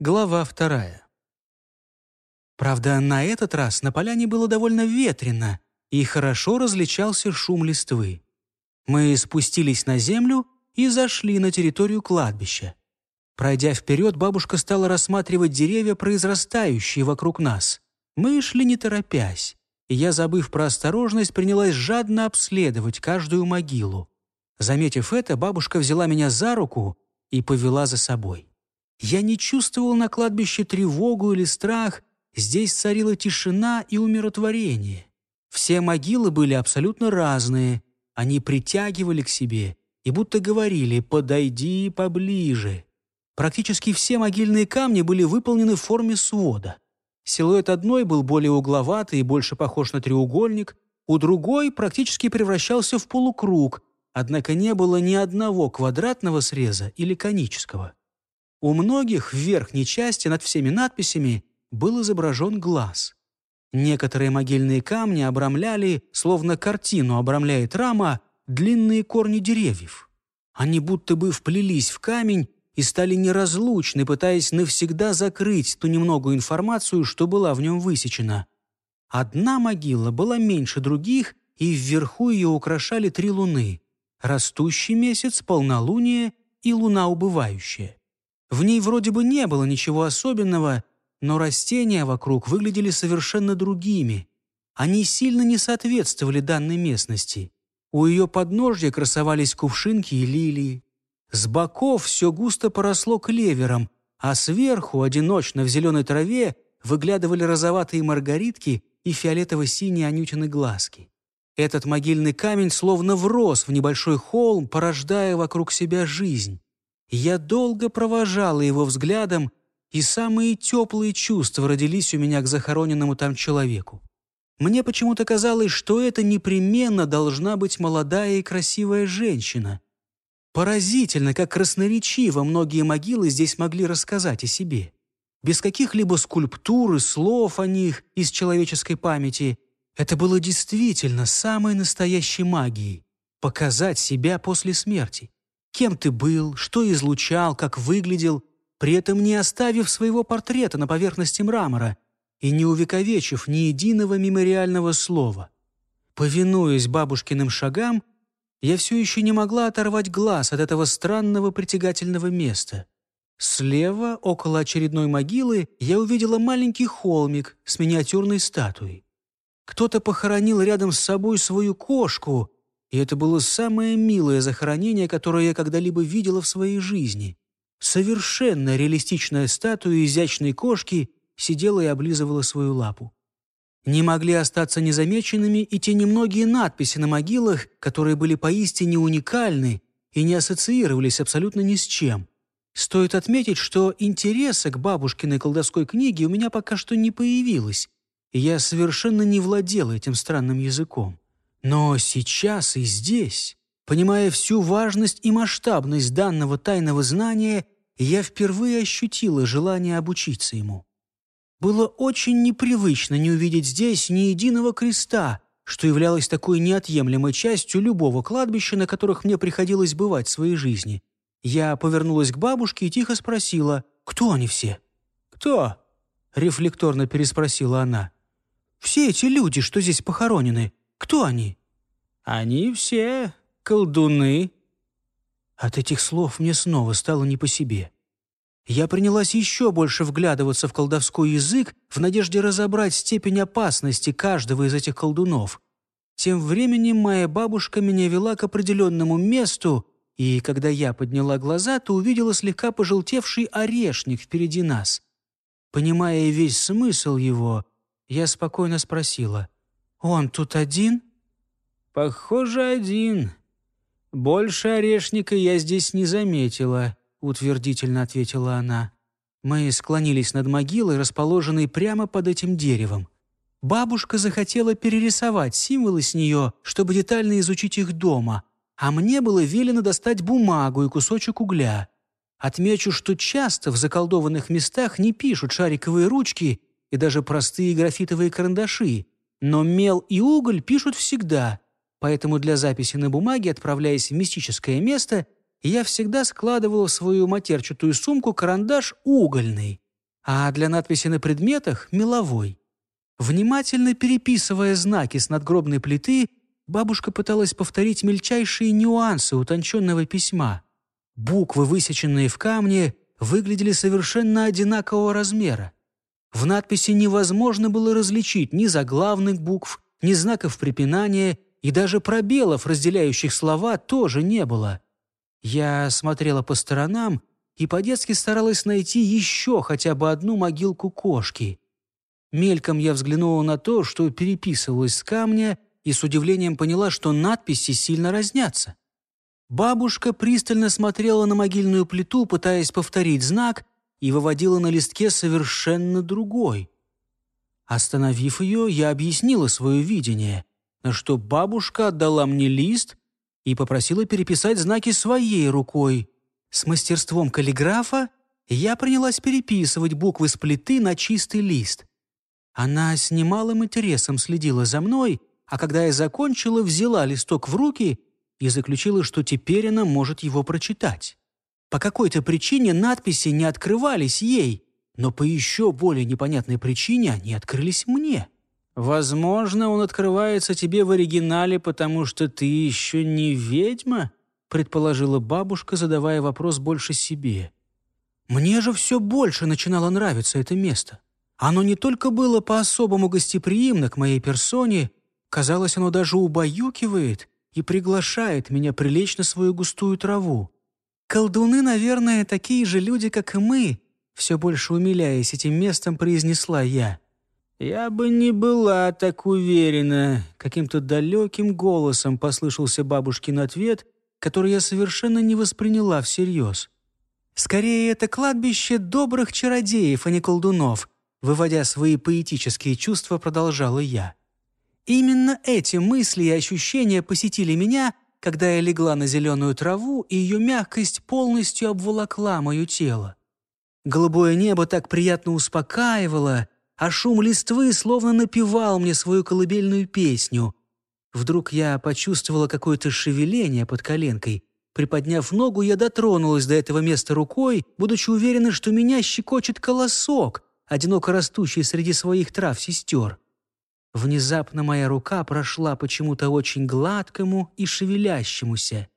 Глава вторая. Правда, на этот раз на поляне было довольно ветрено, и хорошо различался шум листвы. Мы спустились на землю и зашли на территорию кладбища. Пройдя вперед, бабушка стала рассматривать деревья, произрастающие вокруг нас. Мы шли не торопясь, и я, забыв про осторожность, принялась жадно обследовать каждую могилу. Заметив это, бабушка взяла меня за руку и повела за собой. Я не чувствовал на кладбище тревогу или страх, здесь царила тишина и умиротворение. Все могилы были абсолютно разные, они притягивали к себе и будто говорили «подойди поближе». Практически все могильные камни были выполнены в форме свода. Силуэт одной был более угловатый и больше похож на треугольник, у другой практически превращался в полукруг, однако не было ни одного квадратного среза или конического. У многих в верхней части над всеми надписями был изображен глаз. Некоторые могильные камни обрамляли, словно картину обрамляет рама, длинные корни деревьев. Они будто бы вплелись в камень и стали неразлучны, пытаясь навсегда закрыть ту немногую информацию, что была в нем высечена. Одна могила была меньше других, и вверху ее украшали три луны — растущий месяц, полнолуние и луна убывающая. В ней вроде бы не было ничего особенного, но растения вокруг выглядели совершенно другими. Они сильно не соответствовали данной местности. У ее подножья красовались кувшинки и лилии. С боков все густо поросло клевером, а сверху, одиночно в зеленой траве, выглядывали розоватые маргаритки и фиолетово-синие анютины глазки. Этот могильный камень словно врос в небольшой холм, порождая вокруг себя жизнь. Я долго провожала его взглядом, и самые теплые чувства родились у меня к захороненному там человеку. Мне почему-то казалось, что это непременно должна быть молодая и красивая женщина. Поразительно, как красноречиво многие могилы здесь могли рассказать о себе. Без каких-либо скульптур и слов о них из человеческой памяти. Это было действительно самой настоящей магией — показать себя после смерти. Кем ты был, что излучал, как выглядел, при этом не оставив своего портрета на поверхности мрамора и не увековечив ни единого мемориального слова. Повинуясь бабушкиным шагам, я все еще не могла оторвать глаз от этого странного притягательного места. Слева, около очередной могилы, я увидела маленький холмик с миниатюрной статуей. Кто-то похоронил рядом с собой свою кошку, и это было самое милое захоронение, которое я когда-либо видела в своей жизни. Совершенно реалистичная статуя изящной кошки сидела и облизывала свою лапу. Не могли остаться незамеченными и те немногие надписи на могилах, которые были поистине уникальны и не ассоциировались абсолютно ни с чем. Стоит отметить, что интереса к бабушкиной колдовской книге у меня пока что не появилось, и я совершенно не владела этим странным языком. Но сейчас и здесь, понимая всю важность и масштабность данного тайного знания, я впервые ощутила желание обучиться ему. Было очень непривычно не увидеть здесь ни единого креста, что являлось такой неотъемлемой частью любого кладбища, на которых мне приходилось бывать в своей жизни. Я повернулась к бабушке и тихо спросила, кто они все? «Кто?» — рефлекторно переспросила она. «Все эти люди, что здесь похоронены, кто они?» «Они все колдуны». От этих слов мне снова стало не по себе. Я принялась еще больше вглядываться в колдовской язык в надежде разобрать степень опасности каждого из этих колдунов. Тем временем моя бабушка меня вела к определенному месту, и когда я подняла глаза, то увидела слегка пожелтевший орешник впереди нас. Понимая весь смысл его, я спокойно спросила, «Он тут один?» «Похоже, один. Больше орешника я здесь не заметила» утвердительно ответила она. Мы склонились над могилой, расположенной прямо под этим деревом. Бабушка захотела перерисовать символы с нее, чтобы детально изучить их дома, а мне было велено достать бумагу и кусочек угля. Отмечу, что часто в заколдованных местах не пишут шариковые ручки и даже простые графитовые карандаши, но мел и уголь пишут всегда, поэтому для записи на бумаге, отправляясь в мистическое место, я всегда складывал в свою матерчатую сумку карандаш угольный, а для надписи на предметах — меловой. Внимательно переписывая знаки с надгробной плиты, бабушка пыталась повторить мельчайшие нюансы утонченного письма. Буквы, высеченные в камне, выглядели совершенно одинакового размера. В надписи невозможно было различить ни заглавных букв, ни знаков препинания, и даже пробелов, разделяющих слова, тоже не было. Я смотрела по сторонам и по-детски старалась найти еще хотя бы одну могилку кошки. Мельком я взглянула на то, что переписывалось с камня, и с удивлением поняла, что надписи сильно разнятся. Бабушка пристально смотрела на могильную плиту, пытаясь повторить знак, и выводила на листке совершенно другой. Остановив ее, я объяснила свое видение, на что бабушка отдала мне лист и попросила переписать знаки своей рукой. С мастерством каллиграфа я принялась переписывать буквы с плиты на чистый лист. Она с немалым интересом следила за мной, а когда я закончила, взяла листок в руки и заключила, что теперь она может его прочитать. По какой-то причине надписи не открывались ей, но по еще более непонятной причине они открылись мне. «Возможно, он открывается тебе в оригинале, потому что ты еще не ведьма?» предположила бабушка, задавая вопрос больше себе. «Мне же все больше начинало нравиться это место. Оно не только было по-особому гостеприимно к моей персоне, казалось, оно даже убаюкивает и приглашает меня прилечь на свою густую траву. Колдуны, наверное, такие же люди, как и мы, все больше умиляясь этим местом, произнесла я. «Я бы не была так уверена», — каким-то далеким голосом послышался бабушкин ответ, который я совершенно не восприняла всерьез. «Скорее, это кладбище добрых чародеев, а не колдунов», выводя свои поэтические чувства, продолжала я. Именно эти мысли и ощущения посетили меня, когда я легла на зеленую траву, и ее мягкость полностью обволокла мое тело. Голубое небо так приятно успокаивало, а шум листвы словно напевал мне свою колыбельную песню. Вдруг я почувствовала какое-то шевеление под коленкой. Приподняв ногу, я дотронулась до этого места рукой, будучи уверена, что меня щекочет колосок, одиноко растущий среди своих трав сестер. Внезапно моя рука прошла почему-то очень гладкому и шевелящемуся.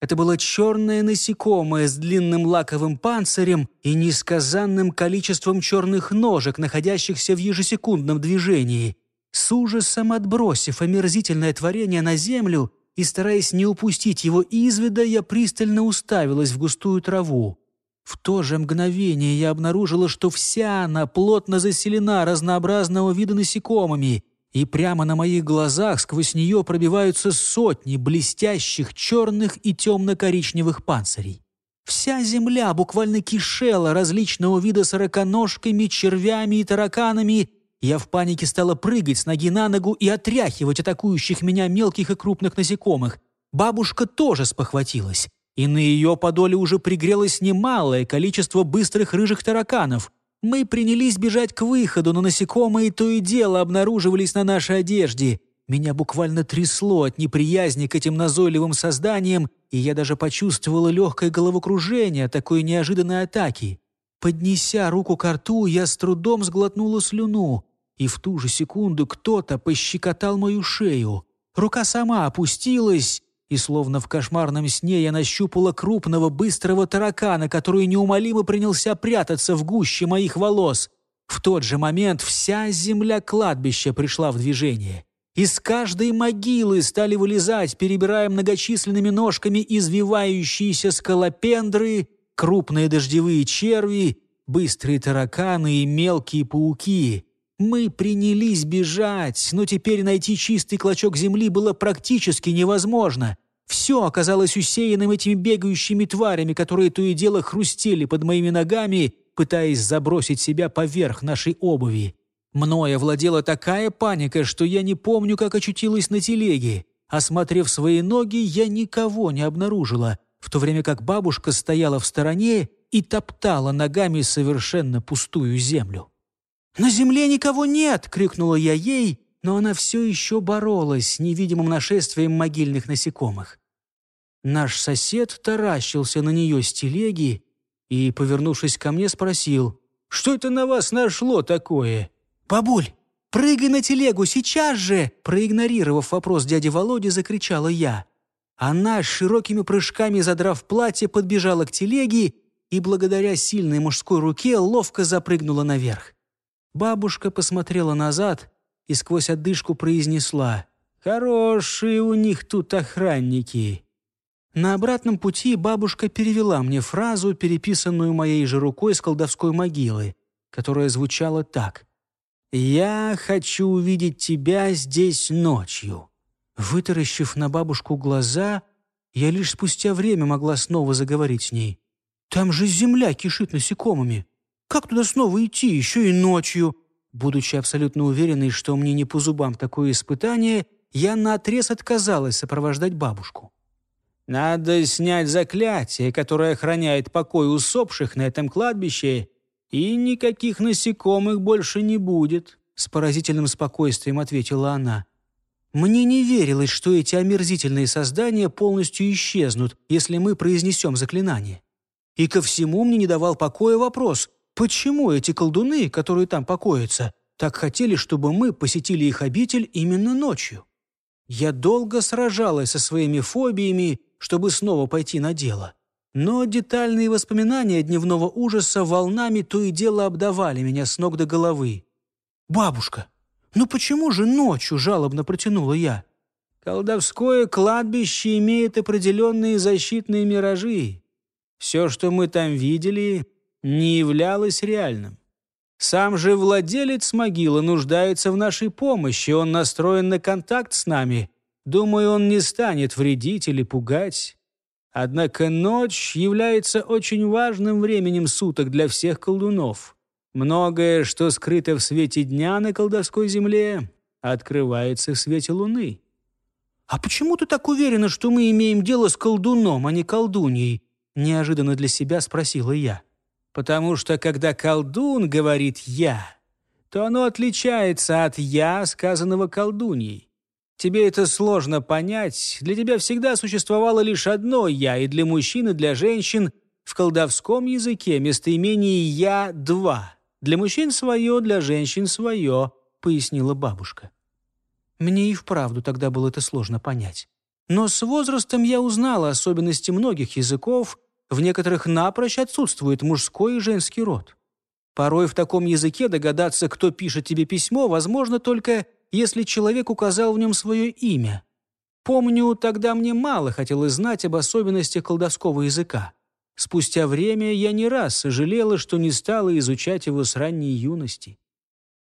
Это было черное насекомое с длинным лаковым панцирем и несказанным количеством черных ножек, находящихся в ежесекундном движении. С ужасом отбросив омерзительное творение на землю и стараясь не упустить его из вида, я пристально уставилась в густую траву. В то же мгновение я обнаружила, что вся она плотно заселена разнообразного вида насекомыми, и прямо на моих глазах сквозь нее пробиваются сотни блестящих черных и темно-коричневых панцирей. Вся земля буквально кишела различного вида сороконожками, червями и тараканами. Я в панике стала прыгать с ноги на ногу и отряхивать атакующих меня мелких и крупных насекомых. Бабушка тоже спохватилась, и на ее подоле уже пригрелось немалое количество быстрых рыжих тараканов — мы принялись бежать к выходу, но насекомые то и дело обнаруживались на нашей одежде. Меня буквально трясло от неприязни к этим назойливым созданиям, и я даже почувствовала легкое головокружение такой неожиданной атаки. Поднеся руку к рту, я с трудом сглотнула слюну, и в ту же секунду кто-то пощекотал мою шею. Рука сама опустилась, и словно в кошмарном сне я нащупала крупного быстрого таракана, который неумолимо принялся прятаться в гуще моих волос. В тот же момент вся земля кладбища пришла в движение. Из каждой могилы стали вылезать, перебирая многочисленными ножками извивающиеся скалопендры, крупные дождевые черви, быстрые тараканы и мелкие пауки. Мы принялись бежать, но теперь найти чистый клочок земли было практически невозможно. Все оказалось усеянным этими бегающими тварями, которые то и дело хрустели под моими ногами, пытаясь забросить себя поверх нашей обуви. Мною овладела такая паника, что я не помню, как очутилась на телеге. Осмотрев свои ноги, я никого не обнаружила, в то время как бабушка стояла в стороне и топтала ногами совершенно пустую землю. «На земле никого нет!» — крикнула я ей, но она все еще боролась с невидимым нашествием могильных насекомых. Наш сосед таращился на нее с телеги и, повернувшись ко мне, спросил, Что это на вас нашло такое?» «Бабуль, прыгай на телегу сейчас же!» Проигнорировав вопрос дяди Володи, закричала я. Она, широкими прыжками задрав платье, подбежала к телеге и, благодаря сильной мужской руке, ловко запрыгнула наверх. Бабушка посмотрела назад и сквозь одышку произнесла «Хорошие у них тут охранники». На обратном пути бабушка перевела мне фразу, переписанную моей же рукой с колдовской могилы, которая звучала так. «Я хочу увидеть тебя здесь ночью». Вытаращив на бабушку глаза, я лишь спустя время могла снова заговорить с ней. «Там же земля кишит насекомыми. Как туда снова идти, еще и ночью?» Будучи абсолютно уверенной, что мне не по зубам такое испытание, я наотрез отказалась сопровождать бабушку. «Надо снять заклятие, которое охраняет покой усопших на этом кладбище, и никаких насекомых больше не будет», с поразительным спокойствием ответила она. Мне не верилось, что эти омерзительные создания полностью исчезнут, если мы произнесем заклинание. И ко всему мне не давал покоя вопрос, почему эти колдуны, которые там покоятся, так хотели, чтобы мы посетили их обитель именно ночью. Я долго сражалась со своими фобиями, чтобы снова пойти на дело. Но детальные воспоминания дневного ужаса волнами то и дело обдавали меня с ног до головы. «Бабушка, «Ну почему же ночью?» – жалобно протянула я. «Колдовское кладбище имеет определенные защитные миражи. Все, что мы там видели, не являлось реальным. Сам же владелец могилы нуждается в нашей помощи, он настроен на контакт с нами. Думаю, он не станет вредить или пугать. Однако ночь является очень важным временем суток для всех колдунов». Многое, что скрыто в свете дня на колдовской земле, открывается в свете луны. «А почему ты так уверена, что мы имеем дело с колдуном, а не колдуньей?» Неожиданно для себя спросила я. «Потому что, когда колдун говорит «я», то оно отличается от «я», сказанного колдуньей. Тебе это сложно понять. Для тебя всегда существовало лишь одно «я», и для мужчин, и для женщин в колдовском языке местоимение «я» — два. Для мужчин свое, для женщин свое», — пояснила бабушка. Мне и вправду тогда было это сложно понять. Но с возрастом я узнала особенности многих языков, в некоторых напрочь отсутствует мужской и женский род. Порой в таком языке догадаться, кто пишет тебе письмо, возможно только если человек указал в нем свое имя. Помню, тогда мне мало хотелось знать об особенностях колдовского языка. Спустя время я не раз сожалела, что не стала изучать его с ранней юности.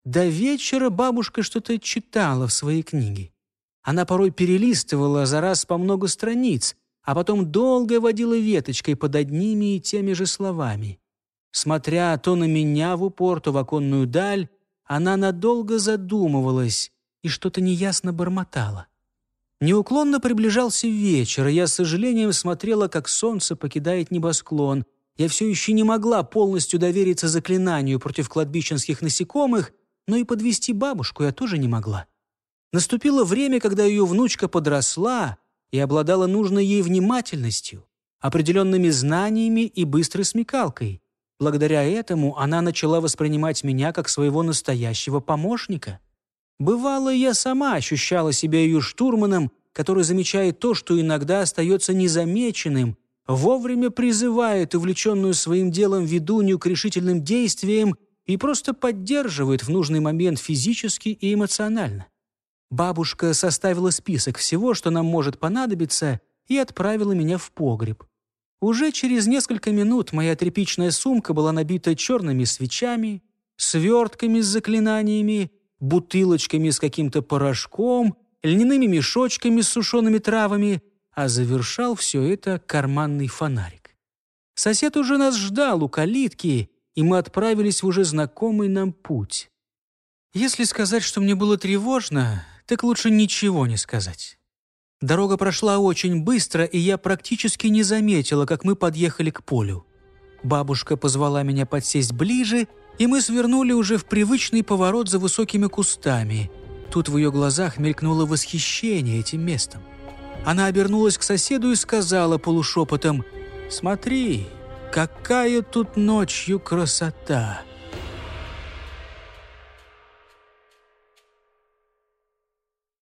До вечера бабушка что-то читала в своей книге. Она порой перелистывала за раз по много страниц, а потом долго водила веточкой под одними и теми же словами. Смотря то на меня в упор, то в оконную даль, она надолго задумывалась и что-то неясно бормотала. Неуклонно приближался вечер, и я с сожалением смотрела, как солнце покидает небосклон. Я все еще не могла полностью довериться заклинанию против кладбищенских насекомых, но и подвести бабушку я тоже не могла. Наступило время, когда ее внучка подросла и обладала нужной ей внимательностью, определенными знаниями и быстрой смекалкой. Благодаря этому она начала воспринимать меня как своего настоящего помощника. Бывало, я сама ощущала себя ее штурманом, который замечает то, что иногда остается незамеченным, вовремя призывает увлеченную своим делом ведунью к решительным действиям и просто поддерживает в нужный момент физически и эмоционально. Бабушка составила список всего, что нам может понадобиться, и отправила меня в погреб. Уже через несколько минут моя тряпичная сумка была набита черными свечами, свертками с заклинаниями бутылочками с каким-то порошком, льняными мешочками с сушеными травами, а завершал все это карманный фонарик. Сосед уже нас ждал у калитки, и мы отправились в уже знакомый нам путь. Если сказать, что мне было тревожно, так лучше ничего не сказать. Дорога прошла очень быстро, и я практически не заметила, как мы подъехали к полю. Бабушка позвала меня подсесть ближе — и мы свернули уже в привычный поворот за высокими кустами. Тут в ее глазах мелькнуло восхищение этим местом. Она обернулась к соседу и сказала полушепотом «Смотри, какая тут ночью красота!»